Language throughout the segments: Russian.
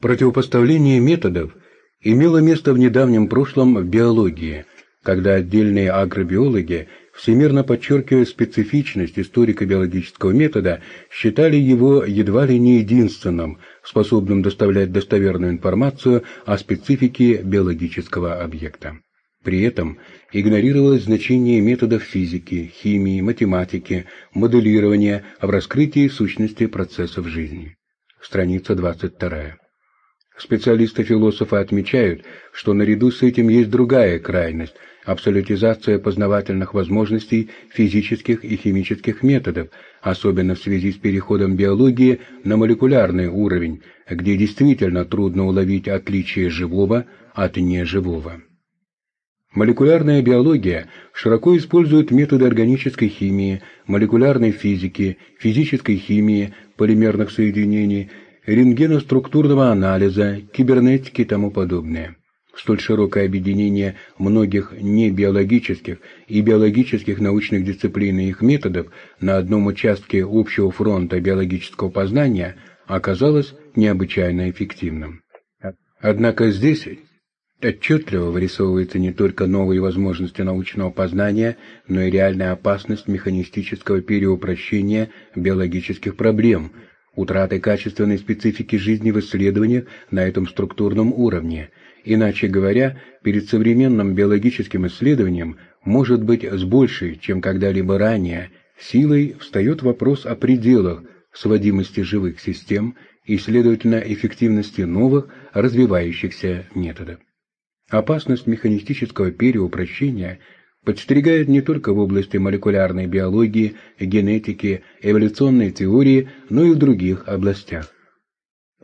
Противопоставление методов имело место в недавнем прошлом в биологии, когда отдельные агробиологи, всемирно подчеркивая специфичность историко-биологического метода, считали его едва ли не единственным, способным доставлять достоверную информацию о специфике биологического объекта. При этом игнорировалось значение методов физики, химии, математики, моделирования в раскрытии сущности процессов жизни. Страница 22. Специалисты-философы отмечают, что наряду с этим есть другая крайность – абсолютизация познавательных возможностей физических и химических методов, особенно в связи с переходом биологии на молекулярный уровень, где действительно трудно уловить отличие живого от неживого. Молекулярная биология широко использует методы органической химии, молекулярной физики, физической химии, полимерных соединений – рентгеноструктурного анализа, кибернетики и тому подобное. Столь широкое объединение многих небиологических и биологических научных дисциплин и их методов на одном участке общего фронта биологического познания оказалось необычайно эффективным. Однако здесь отчетливо вырисовываются не только новые возможности научного познания, но и реальная опасность механистического переупрощения биологических проблем – утраты качественной специфики жизни в исследованиях на этом структурном уровне. Иначе говоря, перед современным биологическим исследованием может быть с большей, чем когда-либо ранее, силой встает вопрос о пределах сводимости живых систем и, следовательно, эффективности новых развивающихся методов. Опасность механистического переупрощения – подстерегает не только в области молекулярной биологии, генетики, эволюционной теории, но и в других областях.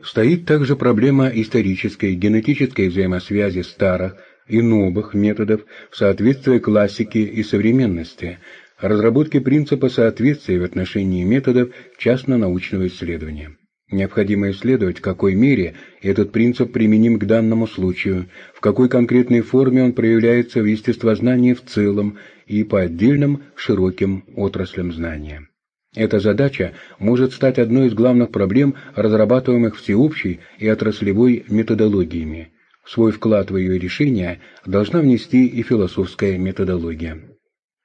Стоит также проблема исторической генетической взаимосвязи старых и новых методов в соответствии классике и современности, разработки принципа соответствия в отношении методов частно-научного исследования. Необходимо исследовать, в какой мере этот принцип применим к данному случаю, в какой конкретной форме он проявляется в естествознании в целом и по отдельным широким отраслям знания. Эта задача может стать одной из главных проблем, разрабатываемых всеобщей и отраслевой методологиями. Свой вклад в ее решение должна внести и философская методология.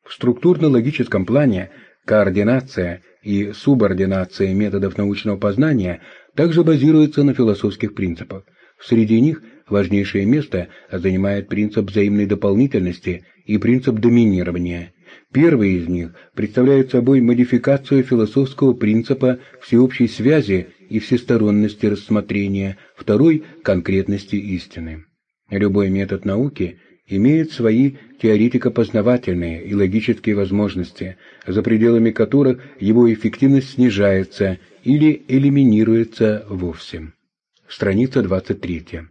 В структурно-логическом плане координация и субординация методов научного познания также базируются на философских принципах. Среди них важнейшее место занимает принцип взаимной дополнительности и принцип доминирования. Первый из них представляет собой модификацию философского принципа всеобщей связи и всесторонности рассмотрения, второй – конкретности истины. Любой метод науки – имеет свои теоретико-познавательные и логические возможности, за пределами которых его эффективность снижается или элиминируется вовсе. Страница 23.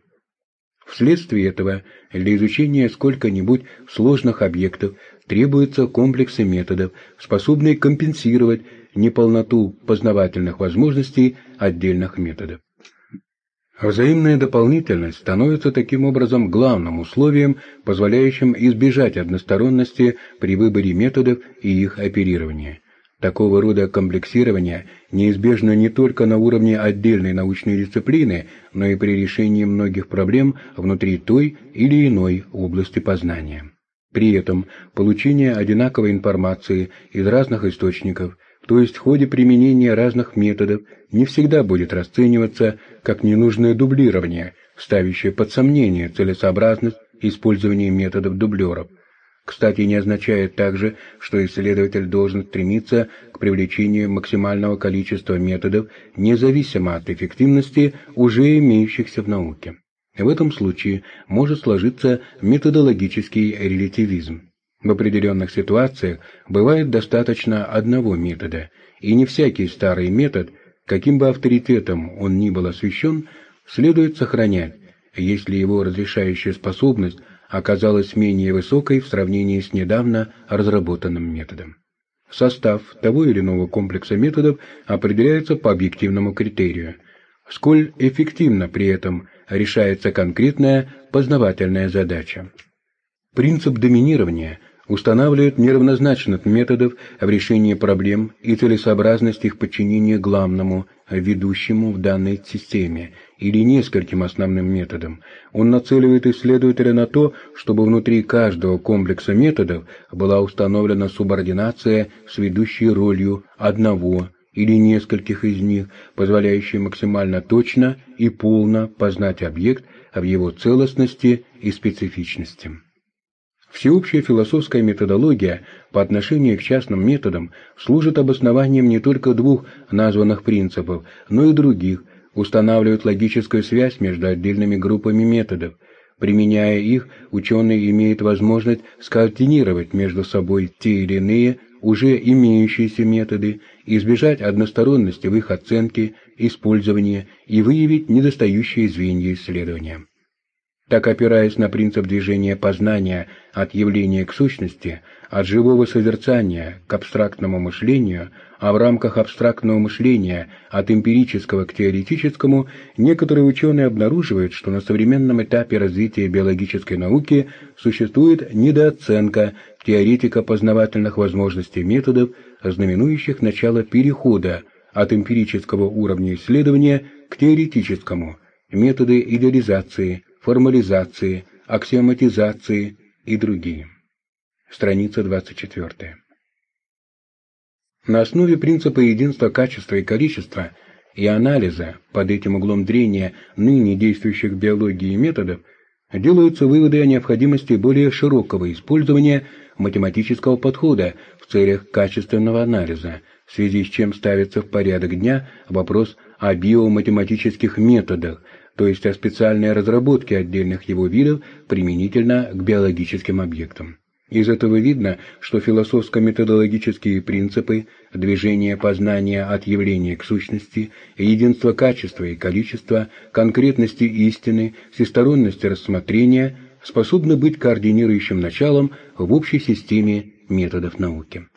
Вследствие этого для изучения сколько-нибудь сложных объектов требуются комплексы методов, способные компенсировать неполноту познавательных возможностей отдельных методов. Взаимная дополнительность становится таким образом главным условием, позволяющим избежать односторонности при выборе методов и их оперирования. Такого рода комплексирование неизбежно не только на уровне отдельной научной дисциплины, но и при решении многих проблем внутри той или иной области познания. При этом получение одинаковой информации из разных источников – то есть в ходе применения разных методов, не всегда будет расцениваться как ненужное дублирование, ставящее под сомнение целесообразность использования методов дублеров. Кстати, не означает также, что исследователь должен стремиться к привлечению максимального количества методов, независимо от эффективности уже имеющихся в науке. В этом случае может сложиться методологический релятивизм. В определенных ситуациях бывает достаточно одного метода, и не всякий старый метод, каким бы авторитетом он ни был освящен, следует сохранять, если его разрешающая способность оказалась менее высокой в сравнении с недавно разработанным методом. Состав того или иного комплекса методов определяется по объективному критерию, сколь эффективно при этом решается конкретная познавательная задача. Принцип доминирования устанавливает неравнозначных методов в решении проблем и целесообразность их подчинения главному, ведущему в данной системе, или нескольким основным методам. Он нацеливает исследователя на то, чтобы внутри каждого комплекса методов была установлена субординация с ведущей ролью одного или нескольких из них, позволяющей максимально точно и полно познать объект в его целостности и специфичности. Всеобщая философская методология по отношению к частным методам служит обоснованием не только двух названных принципов, но и других, устанавливает логическую связь между отдельными группами методов. Применяя их, ученый имеет возможность скоординировать между собой те или иные уже имеющиеся методы, избежать односторонности в их оценке, использовании и выявить недостающие звенья исследования. Так, опираясь на принцип движения познания от явления к сущности, от живого созерцания к абстрактному мышлению, а в рамках абстрактного мышления от эмпирического к теоретическому, некоторые ученые обнаруживают, что на современном этапе развития биологической науки существует недооценка теоретико-познавательных возможностей методов, знаменующих начало перехода от эмпирического уровня исследования к теоретическому, методы идеализации, формализации, аксиоматизации и другие. Страница 24. На основе принципа единства качества и количества и анализа под этим углом зрения ныне действующих биологии методов делаются выводы о необходимости более широкого использования математического подхода в целях качественного анализа, в связи с чем ставится в порядок дня вопрос о биоматематических методах, то есть о специальной разработке отдельных его видов применительно к биологическим объектам. Из этого видно, что философско-методологические принципы движения познания от явления к сущности, единства качества и количества, конкретности истины, всесторонности рассмотрения способны быть координирующим началом в общей системе методов науки.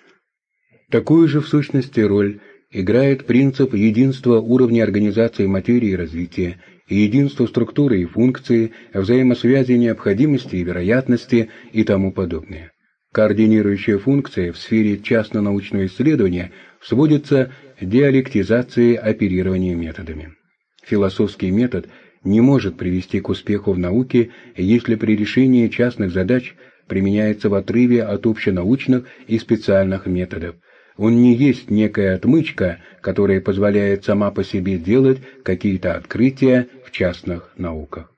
Такую же в сущности роль играет принцип единства уровня организации материи и развития, единство структуры и функции, взаимосвязи необходимости и вероятности и тому подобное. Координирующая функция в сфере частно-научного исследования сводится к диалектизации оперирования методами. Философский метод не может привести к успеху в науке, если при решении частных задач применяется в отрыве от общенаучных и специальных методов – он не есть некая отмычка, которая позволяет сама по себе делать какие-то открытия в частных науках.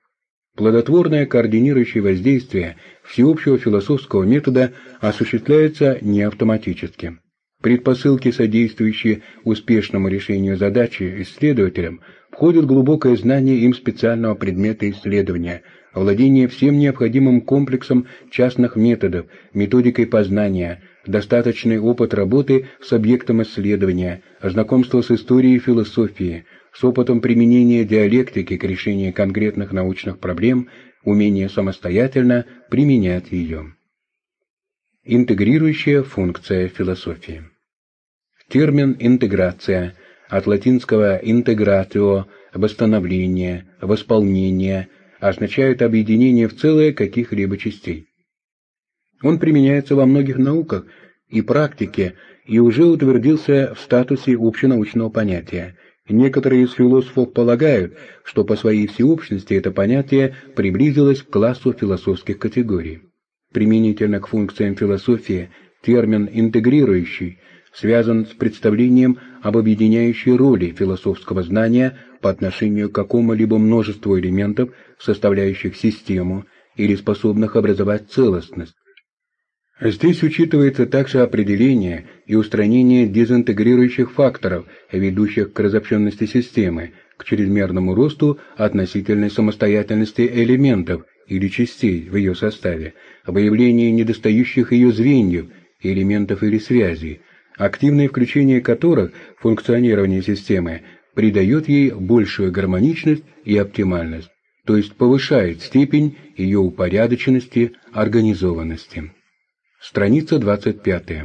Плодотворное координирующее воздействие всеобщего философского метода осуществляется не автоматически. Предпосылки, содействующие успешному решению задачи исследователям, входят глубокое знание им специального предмета исследования, владение всем необходимым комплексом частных методов, методикой познания – достаточный опыт работы с объектом исследования, знакомство с историей философии, с опытом применения диалектики к решению конкретных научных проблем, умение самостоятельно применять ее. Интегрирующая функция философии. Термин «интеграция» от латинского «integratio» – «восстановление», «восполнение» означает объединение в целое каких-либо частей. Он применяется во многих науках и практике и уже утвердился в статусе общенаучного понятия. Некоторые из философов полагают, что по своей всеобщности это понятие приблизилось к классу философских категорий. Применительно к функциям философии термин «интегрирующий» связан с представлением об объединяющей роли философского знания по отношению к какому-либо множеству элементов, составляющих систему или способных образовать целостность, Здесь учитывается также определение и устранение дезинтегрирующих факторов, ведущих к разобщенности системы, к чрезмерному росту относительной самостоятельности элементов или частей в ее составе, выявление недостающих ее звеньев, элементов или связей, активное включение которых в функционирование системы придает ей большую гармоничность и оптимальность, то есть повышает степень ее упорядоченности, организованности. Страница 25.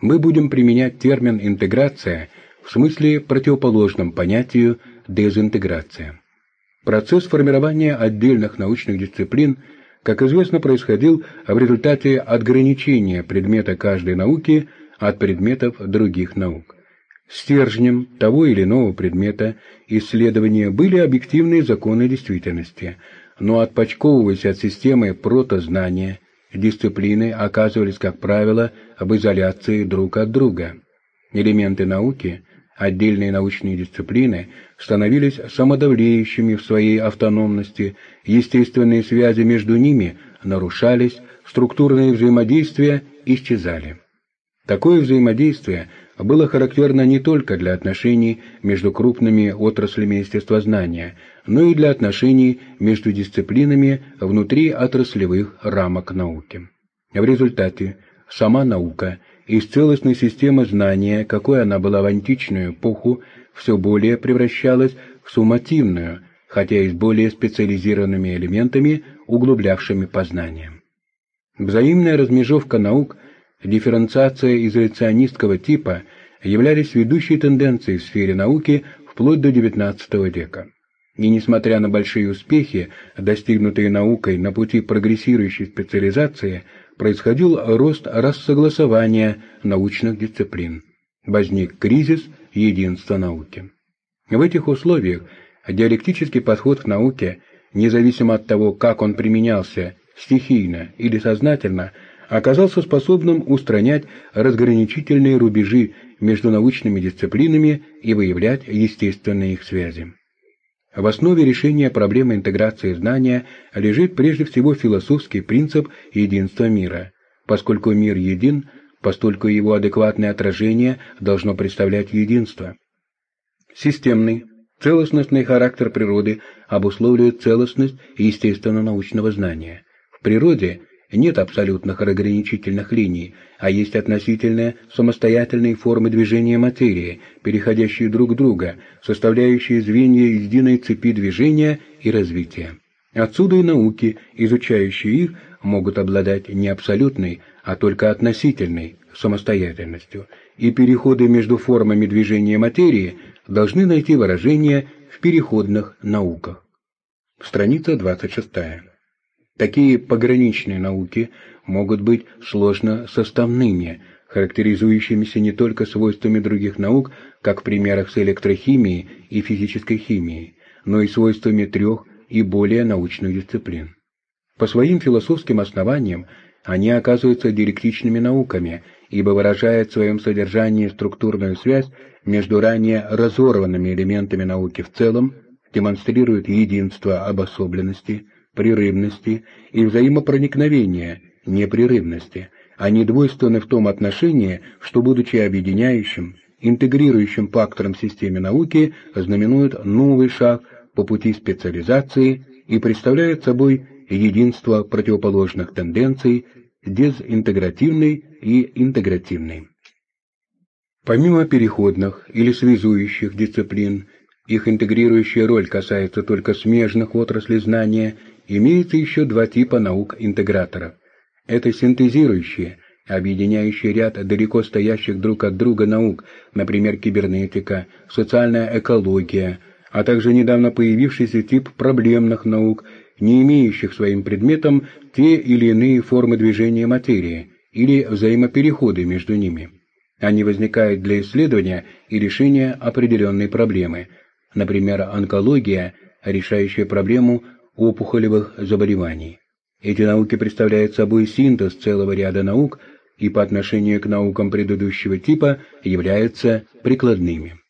Мы будем применять термин «интеграция» в смысле противоположном понятию «дезинтеграция». Процесс формирования отдельных научных дисциплин, как известно, происходил в результате отграничения предмета каждой науки от предметов других наук. Стержнем того или иного предмета исследования были объективные законы действительности, но отпочковываясь от системы протознания, дисциплины оказывались, как правило, об изоляции друг от друга. Элементы науки, отдельные научные дисциплины, становились самодавлеющими в своей автономности, естественные связи между ними нарушались, структурные взаимодействия исчезали. Такое взаимодействие было характерно не только для отношений между крупными отраслями естествознания, но и для отношений между дисциплинами внутри отраслевых рамок науки. В результате сама наука из целостной системы знания, какой она была в античную эпоху, все более превращалась в суммативную, хотя и с более специализированными элементами, углублявшими познание. Взаимная размежевка наук – дифференциация изоляционистского типа являлись ведущей тенденцией в сфере науки вплоть до XIX века. И несмотря на большие успехи, достигнутые наукой на пути прогрессирующей специализации, происходил рост рассогласования научных дисциплин. Возник кризис единства науки. В этих условиях диалектический подход к науке, независимо от того, как он применялся, стихийно или сознательно, оказался способным устранять разграничительные рубежи между научными дисциплинами и выявлять естественные их связи. В основе решения проблемы интеграции знания лежит прежде всего философский принцип единства мира. Поскольку мир един, постольку его адекватное отражение должно представлять единство. Системный, целостностный характер природы обусловливает целостность естественно-научного знания. В природе нет абсолютных разграничительных линий, а есть относительные самостоятельные формы движения материи, переходящие друг друга, составляющие звенья единой цепи движения и развития. Отсюда и науки, изучающие их, могут обладать не абсолютной, а только относительной самостоятельностью, и переходы между формами движения материи должны найти выражение в переходных науках. Страница 26. Такие пограничные науки могут быть сложно составными, характеризующимися не только свойствами других наук, как в примерах с электрохимией и физической химией, но и свойствами трех и более научных дисциплин. По своим философским основаниям они оказываются диалектичными науками, ибо выражают в своем содержании структурную связь между ранее разорванными элементами науки в целом, демонстрируют единство обособленности, прерывности и взаимопроникновения, непрерывности. Они двойственны в том отношении, что, будучи объединяющим, интегрирующим фактором системе науки, знаменуют новый шаг по пути специализации и представляют собой единство противоположных тенденций, дезинтегративной и интегративной. Помимо переходных или связующих дисциплин, их интегрирующая роль касается только смежных отраслей знания Имеется еще два типа наук-интеграторов. Это синтезирующие, объединяющие ряд далеко стоящих друг от друга наук, например, кибернетика, социальная экология, а также недавно появившийся тип проблемных наук, не имеющих своим предметом те или иные формы движения материи или взаимопереходы между ними. Они возникают для исследования и решения определенной проблемы, например, онкология, решающая проблему опухолевых заболеваний. Эти науки представляют собой синтез целого ряда наук и по отношению к наукам предыдущего типа являются прикладными.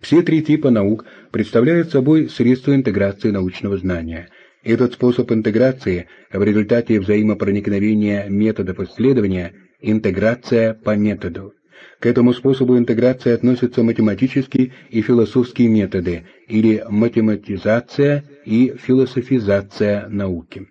Все три типа наук представляют собой средства интеграции научного знания. Этот способ интеграции в результате взаимопроникновения методов исследования – интеграция по методу. К этому способу интеграции относятся математические и философские методы, или математизация и философизация науки.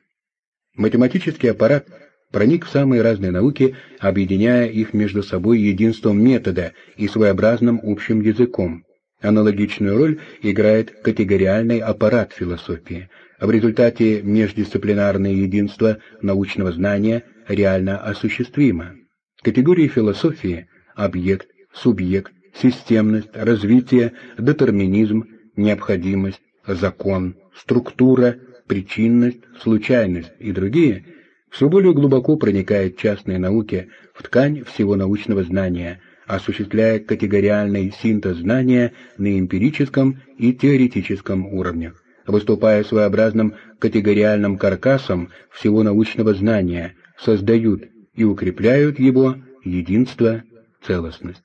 Математический аппарат проник в самые разные науки, объединяя их между собой единством метода и своеобразным общим языком. Аналогичную роль играет категориальный аппарат философии. В результате междисциплинарное единство научного знания реально осуществимо. Категории философии – объект, субъект, системность, развитие, детерминизм, необходимость, закон, структура, причинность, случайность и другие все более глубоко проникают частные науки в ткань всего научного знания, осуществляя категориальный синтез знания на эмпирическом и теоретическом уровнях, выступая своеобразным категориальным каркасом всего научного знания, создают и укрепляют его единство, целостность.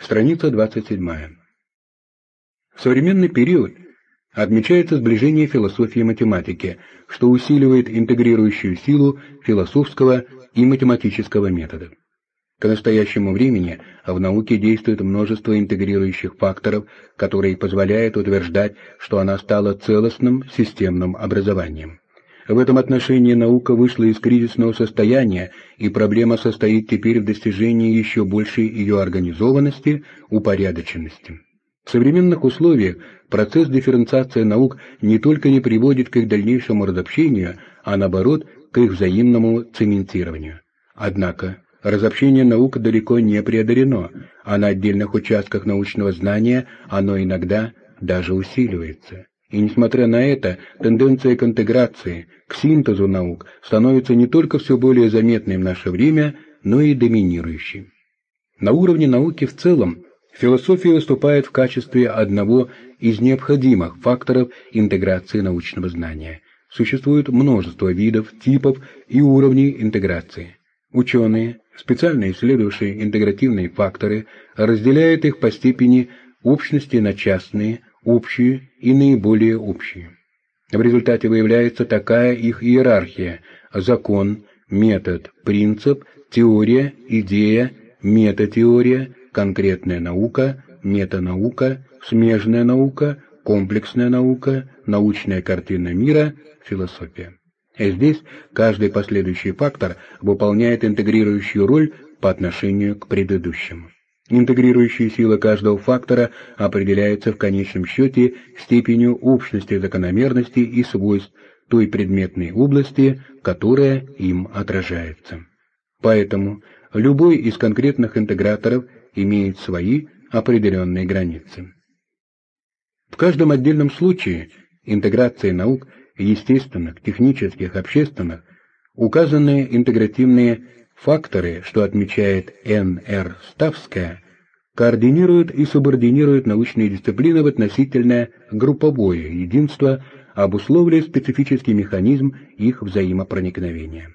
Страница 27. В современный период отмечается сближение философии и математики, что усиливает интегрирующую силу философского и математического метода. К настоящему времени в науке действует множество интегрирующих факторов, которые позволяют утверждать, что она стала целостным системным образованием. В этом отношении наука вышла из кризисного состояния, и проблема состоит теперь в достижении еще большей ее организованности, упорядоченности. В современных условиях процесс дифференциации наук не только не приводит к их дальнейшему разобщению, а наоборот, к их взаимному цементированию. Однако, Разобщение наук далеко не преодолено, а на отдельных участках научного знания оно иногда даже усиливается. И несмотря на это, тенденция к интеграции, к синтезу наук становится не только все более заметной в наше время, но и доминирующей. На уровне науки в целом философия выступает в качестве одного из необходимых факторов интеграции научного знания. Существует множество видов, типов и уровней интеграции. Ученые, специально исследовавшие интегративные факторы, разделяют их по степени общности на частные, общие и наиболее общие. В результате выявляется такая их иерархия – закон, метод, принцип, теория, идея, метатеория, конкретная наука, метанаука, смежная наука, комплексная наука, научная картина мира, философия. И здесь каждый последующий фактор выполняет интегрирующую роль по отношению к предыдущему. Интегрирующая сила каждого фактора определяется в конечном счете степенью общности закономерностей и свойств той предметной области, которая им отражается. Поэтому любой из конкретных интеграторов имеет свои определенные границы. В каждом отдельном случае интеграция наук естественных, технических, общественных, указанные интегративные факторы, что отмечает Н.Р. Ставская, координируют и субординируют научные дисциплины в относительное групповое единство, обусловливая специфический механизм их взаимопроникновения.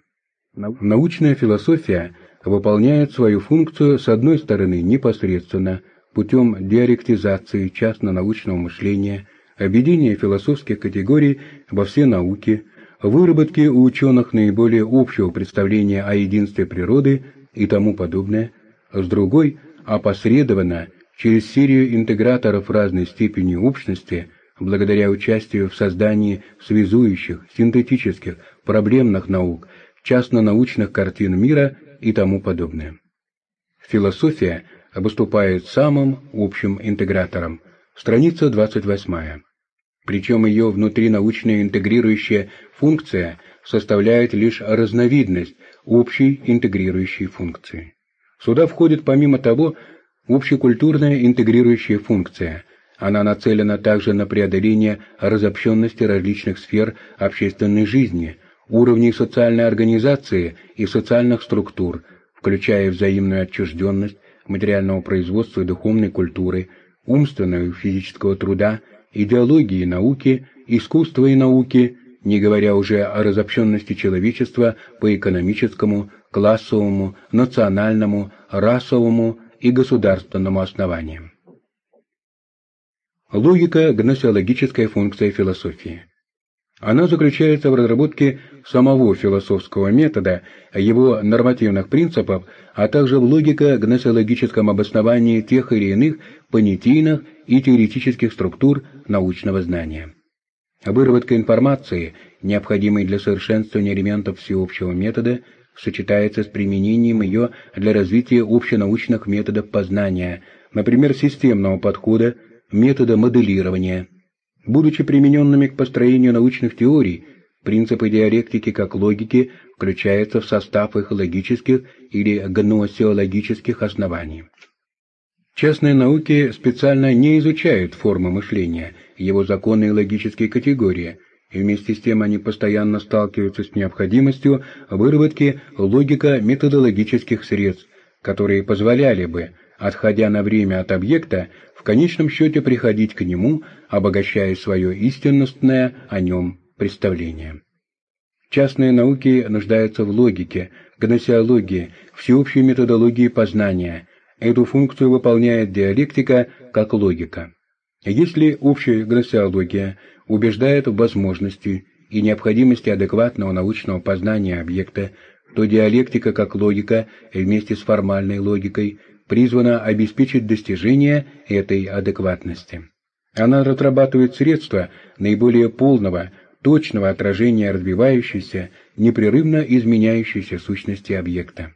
Научная философия выполняет свою функцию с одной стороны непосредственно путем диалектизации частно-научного мышления объединение философских категорий во все науки, выработки у ученых наиболее общего представления о единстве природы и тому подобное, с другой – опосредованно через серию интеграторов разной степени общности, благодаря участию в создании связующих, синтетических, проблемных наук, частно-научных картин мира и тому подобное. Философия выступает самым общим интегратором – Страница 28. Причем ее внутринаучная интегрирующая функция составляет лишь разновидность общей интегрирующей функции. Сюда входит помимо того общекультурная интегрирующая функция. Она нацелена также на преодоление разобщенности различных сфер общественной жизни, уровней социальной организации и социальных структур, включая взаимную отчужденность материального производства и духовной культуры – умственного и физического труда, идеологии науки, искусства и науки, не говоря уже о разобщенности человечества по экономическому, классовому, национальному, расовому и государственному основаниям. Логика – гносеологическая функция философии. Она заключается в разработке самого философского метода, его нормативных принципов, а также в логико-гносеологическом обосновании тех или иных понятийных и теоретических структур научного знания. Выработка информации, необходимой для совершенствования элементов всеобщего метода, сочетается с применением ее для развития общенаучных методов познания, например, системного подхода, метода моделирования – Будучи примененными к построению научных теорий, принципы диалектики как логики включаются в состав их логических или гносеологических оснований. Частные науки специально не изучают формы мышления, его законы и логические категории, и вместе с тем они постоянно сталкиваются с необходимостью выработки логико-методологических средств, которые позволяли бы отходя на время от объекта, в конечном счете приходить к нему, обогащая свое истинностное о нем представление. Частные науки нуждаются в логике, гносеологии, всеобщей методологии познания. Эту функцию выполняет диалектика как логика. Если общая гносеология убеждает в возможности и необходимости адекватного научного познания объекта, то диалектика как логика вместе с формальной логикой призвана обеспечить достижение этой адекватности. Она разрабатывает средства наиболее полного, точного отражения развивающейся, непрерывно изменяющейся сущности объекта.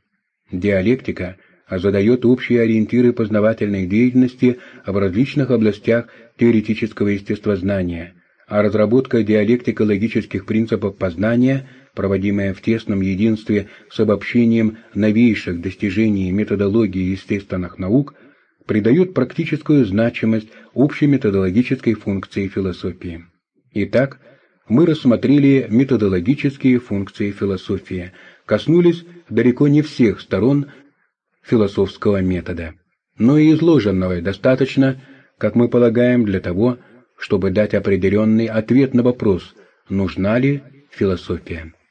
Диалектика задает общие ориентиры познавательной деятельности в различных областях теоретического естествознания, а разработка диалектико-логических принципов познания, проводимая в тесном единстве с обобщением новейших достижений методологии естественных наук, придает практическую значимость общей методологической функции философии. Итак, мы рассмотрели методологические функции философии, коснулись далеко не всех сторон философского метода, но и изложенного достаточно, как мы полагаем, для того, чтобы дать определенный ответ на вопрос, нужна ли философия.